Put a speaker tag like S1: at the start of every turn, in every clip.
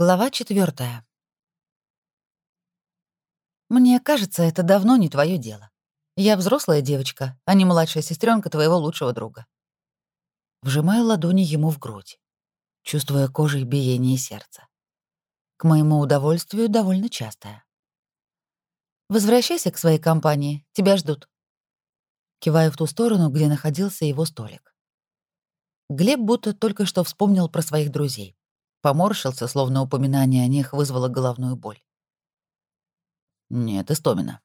S1: Глава четвертая. Мне кажется, это давно не твое дело. Я взрослая девочка, а не младшая сестренка твоего лучшего друга. Вжимаю ладони ему в грудь, чувствуя кожей биение сердца. К моему удовольствию довольно частое. Возвращайся к своей компании, тебя ждут. Киваю в ту сторону, где находился его столик. Глеб будто только что вспомнил про своих друзей. Поморщился, словно упоминание о них вызвало головную боль. «Нет, Истомина,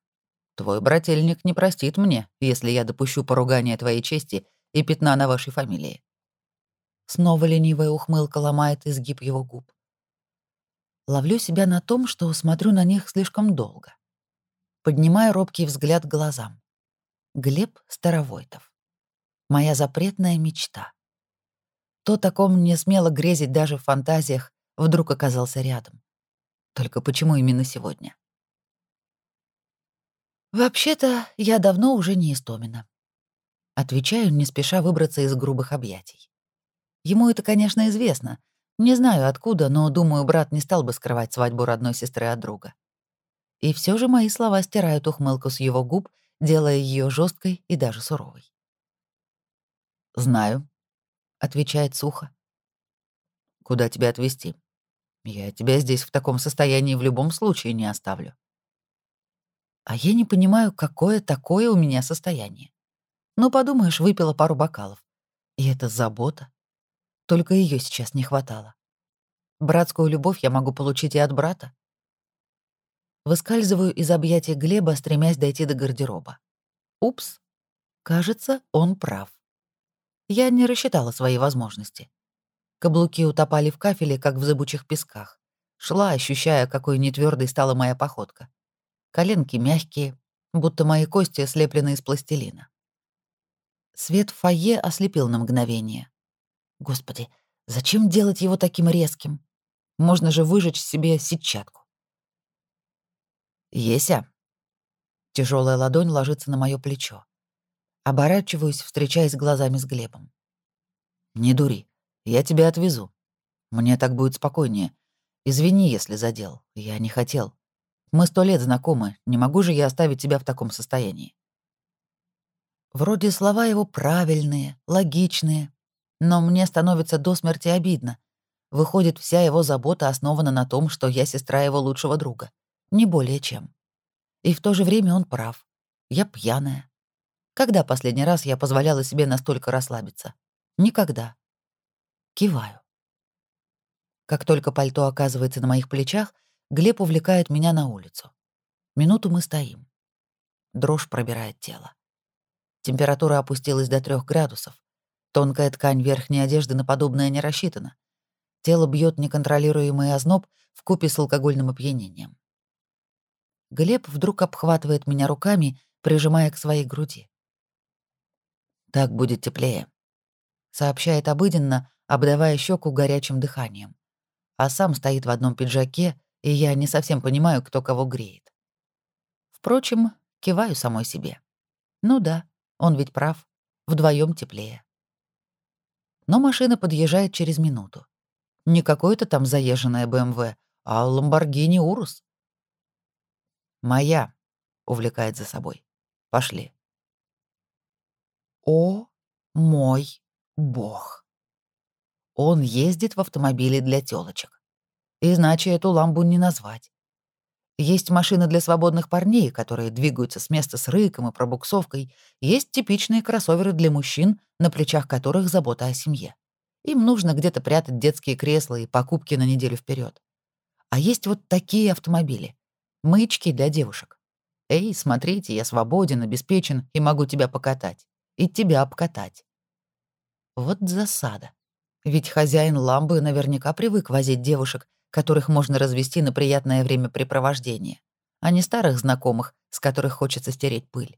S1: твой брательник не простит мне, если я допущу поругание твоей чести и пятна на вашей фамилии». Снова ленивая ухмылка ломает изгиб его губ. Ловлю себя на том, что смотрю на них слишком долго. Поднимаю робкий взгляд глазам. Глеб Старовойтов. Моя запретная мечта. То, таком мне смело грезить даже в фантазиях, вдруг оказался рядом. Только почему именно сегодня? «Вообще-то, я давно уже не истомина». Отвечаю, не спеша выбраться из грубых объятий. Ему это, конечно, известно. Не знаю откуда, но, думаю, брат не стал бы скрывать свадьбу родной сестры от друга. И все же мои слова стирают ухмылку с его губ, делая ее жесткой и даже суровой. «Знаю», отвечает сухо. Куда тебя отвезти? Я тебя здесь в таком состоянии в любом случае не оставлю. А я не понимаю, какое такое у меня состояние. Ну, подумаешь, выпила пару бокалов. И это забота. Только ее сейчас не хватало. Братскую любовь я могу получить и от брата. Выскальзываю из объятий Глеба, стремясь дойти до гардероба. Упс. Кажется, он прав. Я не рассчитала свои возможности. Каблуки утопали в кафеле, как в зыбучих песках. Шла, ощущая, какой нетвёрдой стала моя походка. Коленки мягкие, будто мои кости слеплены из пластилина. Свет в фойе ослепил на мгновение. Господи, зачем делать его таким резким? Можно же выжечь себе сетчатку. «Еся!» Тяжелая ладонь ложится на мое плечо. Оборачиваюсь, встречаясь глазами с Глебом. «Не дури, я тебя отвезу. Мне так будет спокойнее. Извини, если задел. Я не хотел. Мы сто лет знакомы, не могу же я оставить тебя в таком состоянии». Вроде слова его правильные, логичные, но мне становится до смерти обидно. Выходит, вся его забота основана на том, что я сестра его лучшего друга. Не более чем. И в то же время он прав. Я пьяная. Когда последний раз я позволяла себе настолько расслабиться? Никогда. Киваю. Как только пальто оказывается на моих плечах, Глеб увлекает меня на улицу. Минуту мы стоим. Дрожь пробирает тело. Температура опустилась до трех градусов. Тонкая ткань верхней одежды на подобное не рассчитана. Тело бьет неконтролируемый озноб в купе с алкогольным опьянением. Глеб вдруг обхватывает меня руками, прижимая к своей груди. Так будет теплее», — сообщает обыденно, обдавая щеку горячим дыханием. А сам стоит в одном пиджаке, и я не совсем понимаю, кто кого греет. Впрочем, киваю самой себе. Ну да, он ведь прав, вдвоем теплее. Но машина подъезжает через минуту. Не какое-то там заезженное БМВ, а Ламборгини Урус. «Моя», — увлекает за собой. «Пошли». О мой бог! Он ездит в автомобиле для тёлочек. Иначе эту ламбу не назвать. Есть машины для свободных парней, которые двигаются с места с рыком и пробуксовкой. Есть типичные кроссоверы для мужчин, на плечах которых забота о семье. Им нужно где-то прятать детские кресла и покупки на неделю вперед. А есть вот такие автомобили. Маячки для девушек. Эй, смотрите, я свободен, обеспечен и могу тебя покатать и тебя обкатать. Вот засада. Ведь хозяин ламбы наверняка привык возить девушек, которых можно развести на приятное времяпрепровождение, а не старых знакомых, с которых хочется стереть пыль.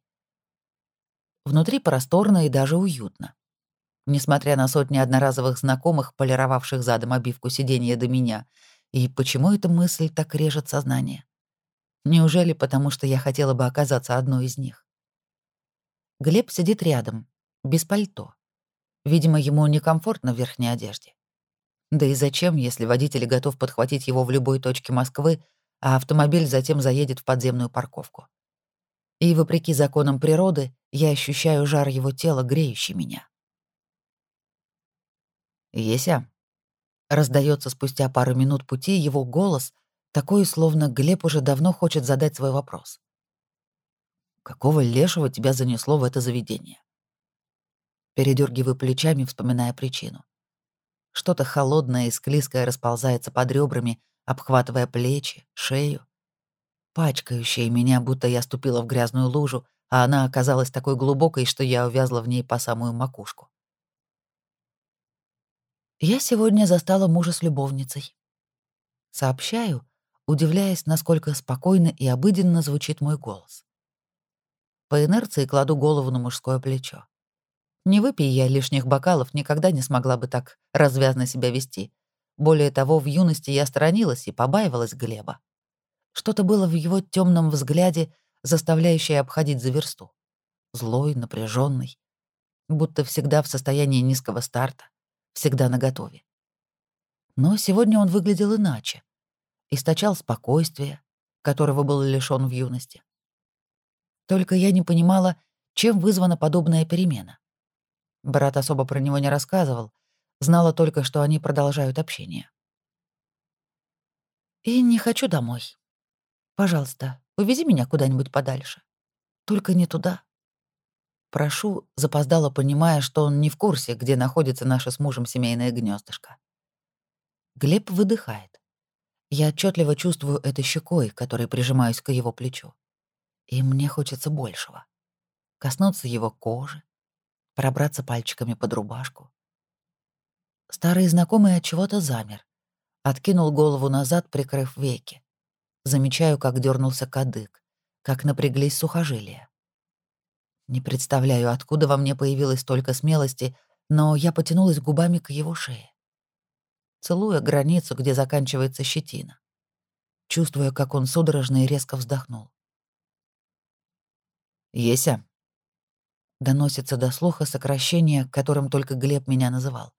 S1: Внутри просторно и даже уютно. Несмотря на сотни одноразовых знакомых, полировавших задом обивку сиденья до меня, и почему эта мысль так режет сознание? Неужели потому, что я хотела бы оказаться одной из них? Глеб сидит рядом, без пальто. Видимо, ему некомфортно в верхней одежде. Да и зачем, если водитель готов подхватить его в любой точке Москвы, а автомобиль затем заедет в подземную парковку? И, вопреки законам природы, я ощущаю жар его тела, греющий меня. «Еся», — раздается спустя пару минут пути его голос, такой, словно Глеб уже давно хочет задать свой вопрос. «Какого лешего тебя занесло в это заведение?» Передергиваю плечами, вспоминая причину. Что-то холодное и склизкое расползается под ребрами, обхватывая плечи, шею. Пачкающая меня, будто я ступила в грязную лужу, а она оказалась такой глубокой, что я увязла в ней по самую макушку. Я сегодня застала мужа с любовницей. Сообщаю, удивляясь, насколько спокойно и обыденно звучит мой голос. По инерции кладу голову на мужское плечо. Не выпей я лишних бокалов, никогда не смогла бы так развязно себя вести. Более того, в юности я сторонилась и побаивалась Глеба. Что-то было в его темном взгляде, заставляющее обходить за версту. Злой, напряженный, будто всегда в состоянии низкого старта, всегда наготове. Но сегодня он выглядел иначе. Источал спокойствие, которого был лишён в юности. Только я не понимала, чем вызвана подобная перемена. Брат особо про него не рассказывал, знала только, что они продолжают общение. «И не хочу домой. Пожалуйста, увези меня куда-нибудь подальше. Только не туда». Прошу, запоздала, понимая, что он не в курсе, где находится наше с мужем семейное гнездышко. Глеб выдыхает. Я отчетливо чувствую это щекой, которой прижимаюсь к его плечу. И мне хочется большего. Коснуться его кожи, пробраться пальчиками под рубашку. Старый знакомый от чего-то замер. Откинул голову назад, прикрыв веки. Замечаю, как дернулся кадык, как напряглись сухожилия. Не представляю, откуда во мне появилось столько смелости, но я потянулась губами к его шее. Целуя границу, где заканчивается щетина. Чувствуя, как он судорожно и резко вздохнул. «Еся», Доносится до слуха сокращение, которым только Глеб меня называл.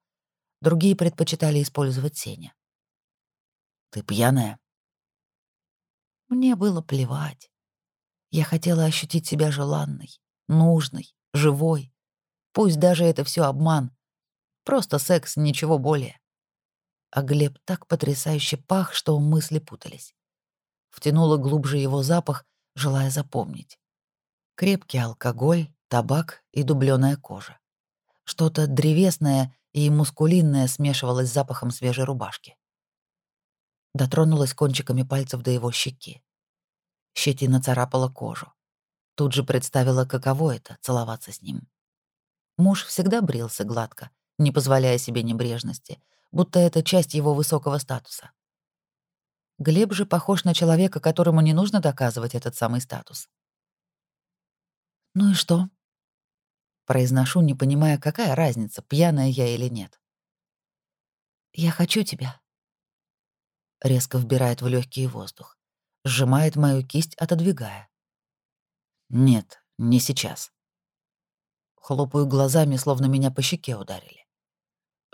S1: Другие предпочитали использовать Сеня. «Ты пьяная?» Мне было плевать. Я хотела ощутить себя желанной, нужной, живой. Пусть даже это все обман. Просто секс, ничего более. А Глеб так потрясающе пах, что мысли путались. Втянула глубже его запах, желая запомнить. Крепкий алкоголь, табак и дубленая кожа. Что-то древесное и мускулинное смешивалось с запахом свежей рубашки. Дотронулась кончиками пальцев до его щеки. Щетина царапала кожу. Тут же представила, каково это — целоваться с ним. Муж всегда брился гладко, не позволяя себе небрежности, будто это часть его высокого статуса. Глеб же похож на человека, которому не нужно доказывать этот самый статус. «Ну и что?» Произношу, не понимая, какая разница, пьяная я или нет. «Я хочу тебя». Резко вбирает в легкий воздух. Сжимает мою кисть, отодвигая. «Нет, не сейчас». Хлопаю глазами, словно меня по щеке ударили.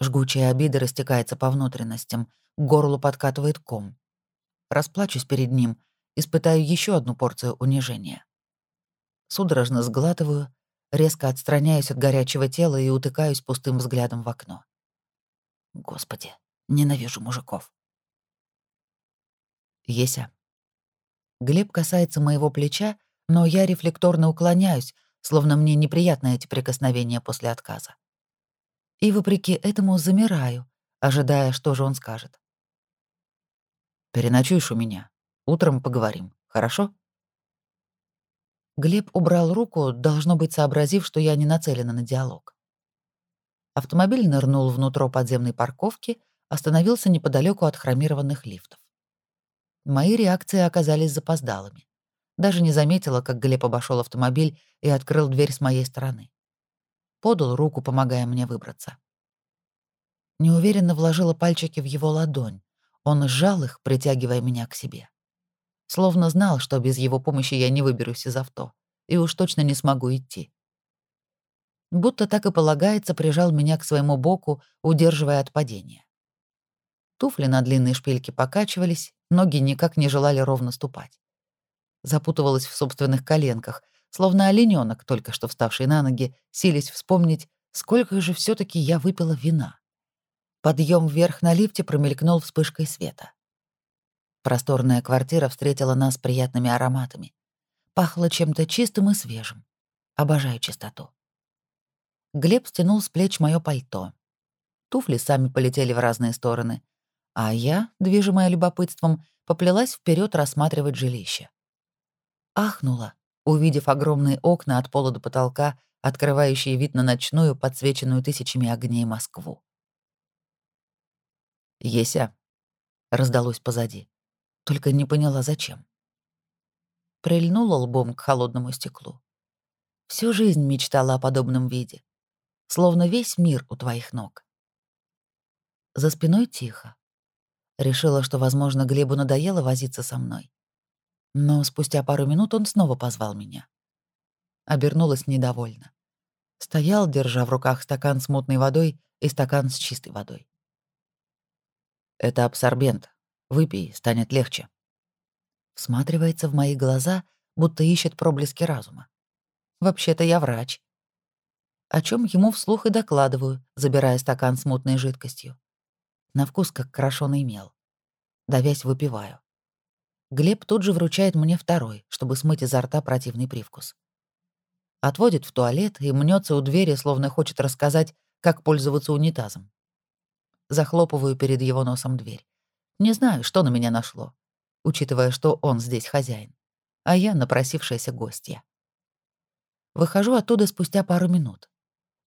S1: Жгучая обида растекается по внутренностям, к горлу подкатывает ком. Расплачусь перед ним, испытаю еще одну порцию унижения. Судорожно сглатываю, Резко отстраняюсь от горячего тела и утыкаюсь пустым взглядом в окно. Господи, ненавижу мужиков. Еся. Глеб касается моего плеча, но я рефлекторно уклоняюсь, словно мне неприятны эти прикосновения после отказа. И вопреки этому замираю, ожидая, что же он скажет. «Переночуешь у меня. Утром поговорим, хорошо?» Глеб убрал руку, должно быть, сообразив, что я не нацелена на диалог. Автомобиль нырнул внутрь подземной парковки, остановился неподалеку от хромированных лифтов. Мои реакции оказались запоздалыми. Даже не заметила, как Глеб обошел автомобиль и открыл дверь с моей стороны. Подал руку, помогая мне выбраться. Неуверенно вложила пальчики в его ладонь. Он сжал их, притягивая меня к себе словно знал, что без его помощи я не выберусь из авто и уж точно не смогу идти. Будто так и полагается, прижал меня к своему боку, удерживая от падения. Туфли на длинной шпильке покачивались, ноги никак не желали ровно ступать. Запутывалась в собственных коленках, словно оленёнок, только что вставший на ноги, сились вспомнить, сколько же все таки я выпила вина. Подъем вверх на лифте промелькнул вспышкой света. Просторная квартира встретила нас приятными ароматами. Пахло чем-то чистым и свежим. Обожаю чистоту. Глеб стянул с плеч мое пальто. Туфли сами полетели в разные стороны, а я, движимая любопытством, поплелась вперед рассматривать жилище. Ахнула, увидев огромные окна от пола до потолка, открывающие вид на ночную, подсвеченную тысячами огней Москву. «Еся», — раздалось позади, только не поняла, зачем. Прильнула лбом к холодному стеклу. Всю жизнь мечтала о подобном виде, словно весь мир у твоих ног. За спиной тихо. Решила, что, возможно, Глебу надоело возиться со мной. Но спустя пару минут он снова позвал меня. Обернулась недовольно. Стоял, держа в руках стакан с мутной водой и стакан с чистой водой. «Это абсорбент. Выпей, станет легче». Всматривается в мои глаза, будто ищет проблески разума. Вообще-то я врач. О чем ему вслух и докладываю, забирая стакан с мутной жидкостью. На вкус как крошёный мел. Давясь, выпиваю. Глеб тут же вручает мне второй, чтобы смыть изо рта противный привкус. Отводит в туалет и мнется у двери, словно хочет рассказать, как пользоваться унитазом. Захлопываю перед его носом дверь. Не знаю, что на меня нашло, учитывая, что он здесь хозяин, а я напросившаяся гостья. Выхожу оттуда спустя пару минут.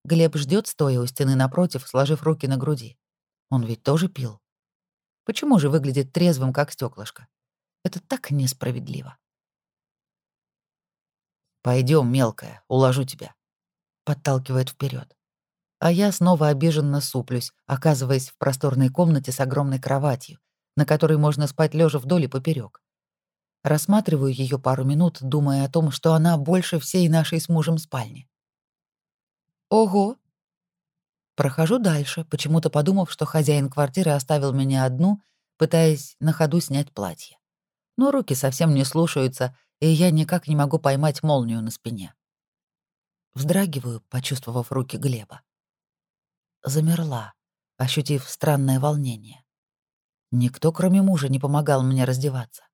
S1: Глеб ждет, стоя у стены напротив, сложив руки на груди. Он ведь тоже пил. Почему же выглядит трезвым, как стеклышко? Это так несправедливо. Пойдем, мелкая, уложу тебя. Подталкивает вперед. А я снова обиженно суплюсь, оказываясь в просторной комнате с огромной кроватью, на которой можно спать лежа вдоль и поперек. Рассматриваю ее пару минут, думая о том, что она больше всей нашей с мужем спальни. Ого, Прохожу дальше, почему-то подумав, что хозяин квартиры оставил меня одну, пытаясь на ходу снять платье. Но руки совсем не слушаются, и я никак не могу поймать молнию на спине. Вздрагиваю, почувствовав руки Глеба. Замерла, ощутив странное волнение. Никто, кроме мужа, не помогал мне раздеваться.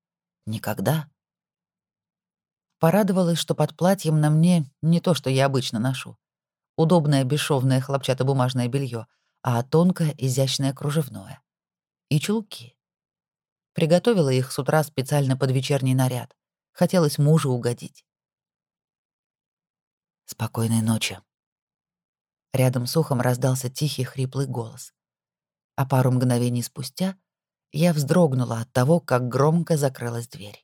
S1: Никогда. Порадовалась, что под платьем на мне не то, что я обычно ношу удобное бесшовное хлопчатобумажное белье, а тонкое изящное кружевное. И чулки. Приготовила их с утра специально под вечерний наряд. Хотелось мужу угодить. «Спокойной ночи». Рядом с ухом раздался тихий хриплый голос. А пару мгновений спустя я вздрогнула от того, как громко закрылась дверь.